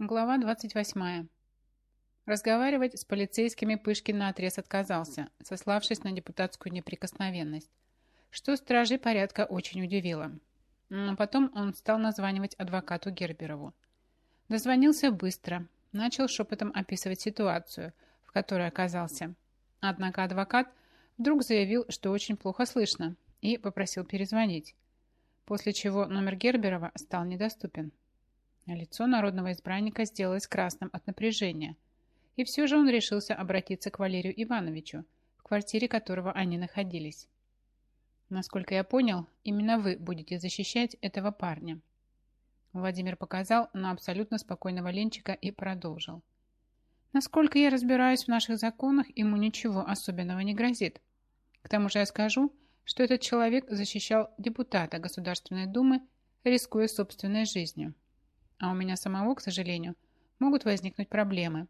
Глава 28. Разговаривать с полицейскими Пышкин наотрез отказался, сославшись на депутатскую неприкосновенность, что стражей порядка очень удивило. Но потом он стал названивать адвокату Герберову. Дозвонился быстро, начал шепотом описывать ситуацию, в которой оказался. Однако адвокат вдруг заявил, что очень плохо слышно, и попросил перезвонить, после чего номер Герберова стал недоступен. Лицо народного избранника сделалось красным от напряжения. И все же он решился обратиться к Валерию Ивановичу, в квартире которого они находились. Насколько я понял, именно вы будете защищать этого парня. Владимир показал на абсолютно спокойного Ленчика и продолжил. Насколько я разбираюсь в наших законах, ему ничего особенного не грозит. К тому же я скажу, что этот человек защищал депутата Государственной Думы, рискуя собственной жизнью. А у меня самого, к сожалению, могут возникнуть проблемы,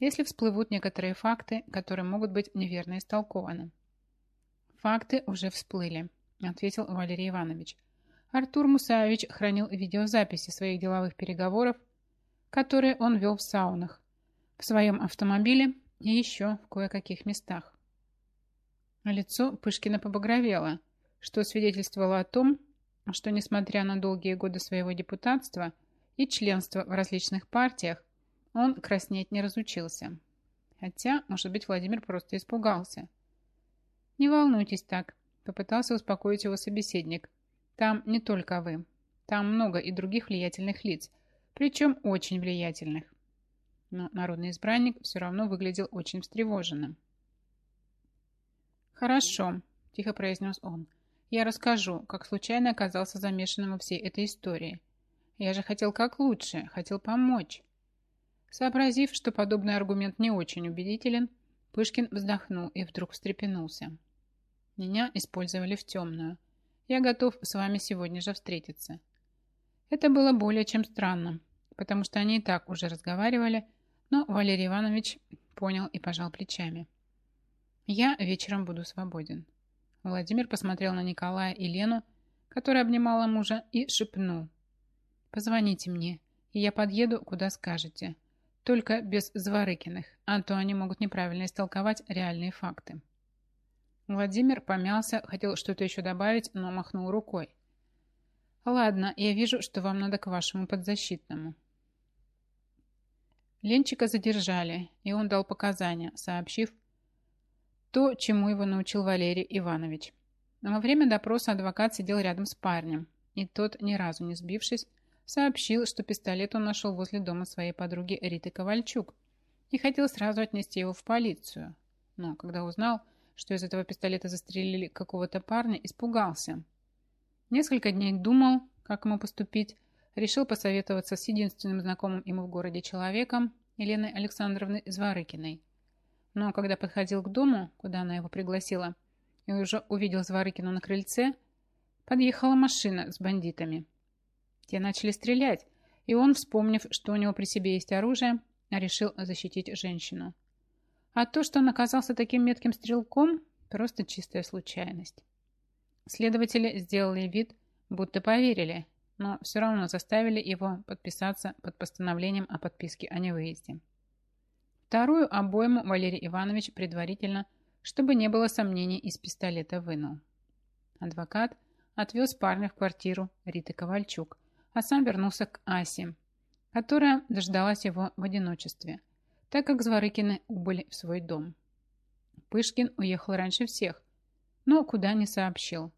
если всплывут некоторые факты, которые могут быть неверно истолкованы. Факты уже всплыли, ответил Валерий Иванович. Артур Мусаевич хранил видеозаписи своих деловых переговоров, которые он вел в саунах, в своем автомобиле и еще в кое-каких местах. Лицо Пышкина побагровело, что свидетельствовало о том, что, несмотря на долгие годы своего депутатства, и членство в различных партиях, он краснеть не разучился. Хотя, может быть, Владимир просто испугался. «Не волнуйтесь так», — попытался успокоить его собеседник. «Там не только вы. Там много и других влиятельных лиц, причем очень влиятельных». Но народный избранник все равно выглядел очень встревоженным. «Хорошо», – тихо произнес он. «Я расскажу, как случайно оказался замешанным во всей этой истории. Я же хотел как лучше, хотел помочь. Сообразив, что подобный аргумент не очень убедителен, Пышкин вздохнул и вдруг встрепенулся. Меня использовали в темную. Я готов с вами сегодня же встретиться. Это было более чем странно, потому что они и так уже разговаривали, но Валерий Иванович понял и пожал плечами. Я вечером буду свободен. Владимир посмотрел на Николая и Лену, которая обнимала мужа, и шепнул. Позвоните мне, и я подъеду, куда скажете. Только без Зворыкиных, а то они могут неправильно истолковать реальные факты. Владимир помялся, хотел что-то еще добавить, но махнул рукой. «Ладно, я вижу, что вам надо к вашему подзащитному». Ленчика задержали, и он дал показания, сообщив то, чему его научил Валерий Иванович. Во время допроса адвокат сидел рядом с парнем, и тот, ни разу не сбившись, сообщил, что пистолет он нашел возле дома своей подруги Риты Ковальчук и хотел сразу отнести его в полицию. Но когда узнал, что из этого пистолета застрелили какого-то парня, испугался. Несколько дней думал, как ему поступить, решил посоветоваться с единственным знакомым ему в городе человеком, Еленой Александровной Зворыкиной. Но когда подходил к дому, куда она его пригласила, и уже увидел Зворыкину на крыльце, подъехала машина с бандитами – те начали стрелять, и он, вспомнив, что у него при себе есть оружие, решил защитить женщину. А то, что он оказался таким метким стрелком, просто чистая случайность. Следователи сделали вид, будто поверили, но все равно заставили его подписаться под постановлением о подписке о невыезде. Вторую обойму Валерий Иванович предварительно, чтобы не было сомнений, из пистолета вынул. Адвокат отвез парня в квартиру Риты Ковальчук, а сам вернулся к Асе, которая дождалась его в одиночестве, так как Зворыкины убыли в свой дом. Пышкин уехал раньше всех, но куда не сообщил.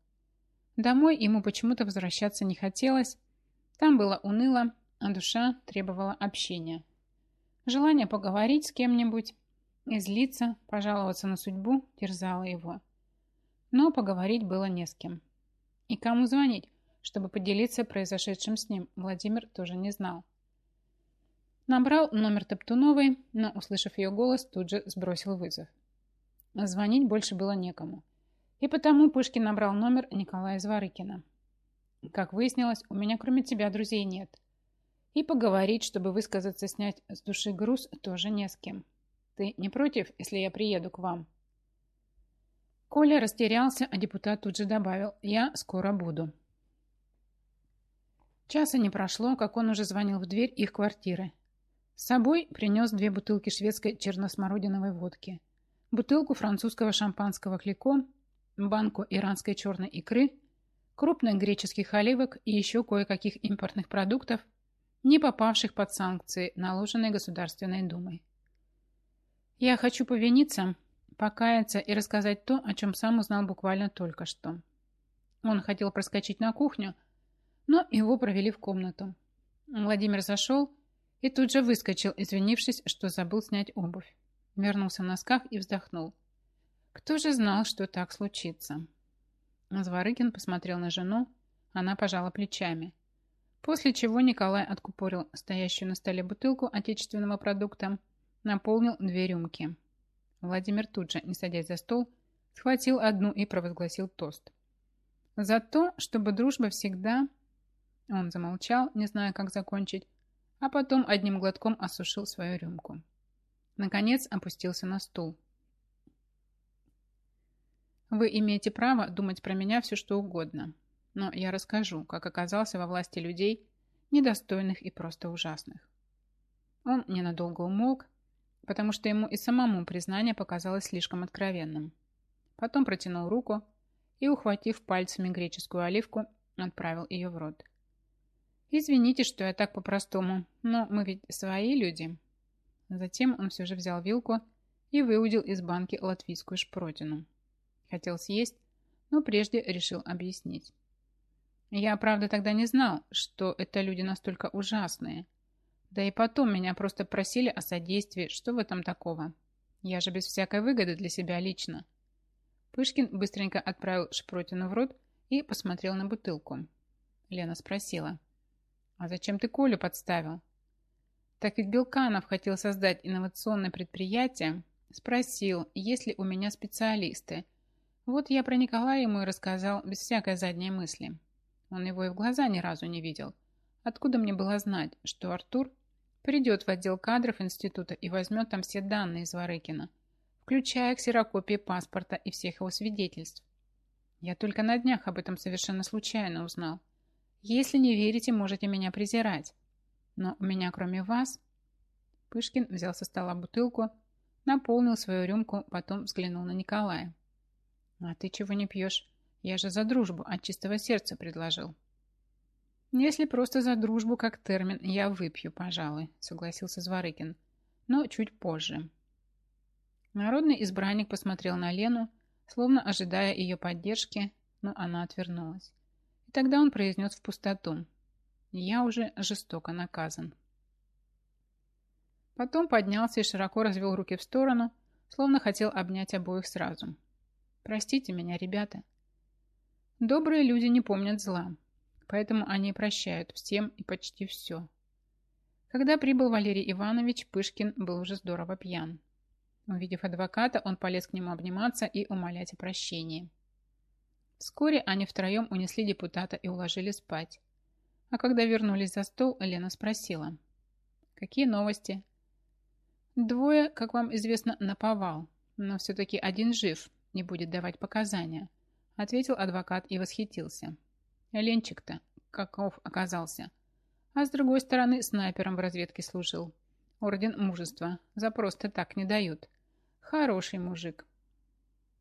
Домой ему почему-то возвращаться не хотелось, там было уныло, а душа требовала общения. Желание поговорить с кем-нибудь, излиться, пожаловаться на судьбу терзало его. Но поговорить было не с кем. И кому звонить? Чтобы поделиться произошедшим с ним, Владимир тоже не знал. Набрал номер Топтуновой, но, услышав ее голос, тут же сбросил вызов. Звонить больше было некому. И потому Пышкин набрал номер Николая Зворыкина. Как выяснилось, у меня кроме тебя друзей нет. И поговорить, чтобы высказаться, снять с души груз, тоже не с кем. Ты не против, если я приеду к вам? Коля растерялся, а депутат тут же добавил «Я скоро буду». Часа не прошло, как он уже звонил в дверь их квартиры. С собой принес две бутылки шведской черносмородиновой водки, бутылку французского шампанского клико, банку иранской черной икры, крупных греческих оливок и еще кое-каких импортных продуктов, не попавших под санкции, наложенные Государственной Думой. Я хочу повиниться, покаяться и рассказать то, о чем сам узнал буквально только что. Он хотел проскочить на кухню, но его провели в комнату. Владимир зашел и тут же выскочил, извинившись, что забыл снять обувь. Вернулся в носках и вздохнул. Кто же знал, что так случится? Зворыкин посмотрел на жену, она пожала плечами. После чего Николай откупорил стоящую на столе бутылку отечественного продукта, наполнил две рюмки. Владимир тут же, не садясь за стол, схватил одну и провозгласил тост. За то, чтобы дружба всегда... Он замолчал, не зная, как закончить, а потом одним глотком осушил свою рюмку. Наконец опустился на стул. Вы имеете право думать про меня все, что угодно, но я расскажу, как оказался во власти людей, недостойных и просто ужасных. Он ненадолго умолк, потому что ему и самому признание показалось слишком откровенным. Потом протянул руку и, ухватив пальцами греческую оливку, отправил ее в рот. «Извините, что я так по-простому, но мы ведь свои люди». Затем он все же взял вилку и выудил из банки латвийскую шпротину. Хотел съесть, но прежде решил объяснить. Я, правда, тогда не знал, что это люди настолько ужасные. Да и потом меня просто просили о содействии, что в этом такого. Я же без всякой выгоды для себя лично. Пышкин быстренько отправил шпротину в рот и посмотрел на бутылку. Лена спросила. А зачем ты Колю подставил? Так ведь Белканов хотел создать инновационное предприятие. Спросил, есть ли у меня специалисты. Вот я про Николая ему и рассказал без всякой задней мысли. Он его и в глаза ни разу не видел. Откуда мне было знать, что Артур придет в отдел кадров института и возьмет там все данные из Варыкина, включая ксерокопии паспорта и всех его свидетельств? Я только на днях об этом совершенно случайно узнал. Если не верите, можете меня презирать. Но у меня, кроме вас... Пышкин взял со стола бутылку, наполнил свою рюмку, потом взглянул на Николая. «А ты чего не пьешь? Я же за дружбу от чистого сердца предложил». «Если просто за дружбу как термин, я выпью, пожалуй», согласился Зворыкин. «Но чуть позже». Народный избранник посмотрел на Лену, словно ожидая ее поддержки, но она отвернулась. Тогда он произнес в пустоту. «Я уже жестоко наказан». Потом поднялся и широко развел руки в сторону, словно хотел обнять обоих сразу. «Простите меня, ребята». Добрые люди не помнят зла, поэтому они прощают всем и почти все. Когда прибыл Валерий Иванович, Пышкин был уже здорово пьян. Увидев адвоката, он полез к нему обниматься и умолять о прощении. Вскоре они втроем унесли депутата и уложили спать. А когда вернулись за стол, Лена спросила. «Какие новости?» «Двое, как вам известно, наповал, но все-таки один жив, не будет давать показания», ответил адвокат и восхитился. Ленчик-то каков оказался. А с другой стороны, снайпером в разведке служил. Орден мужества. За просто так не дают. Хороший мужик.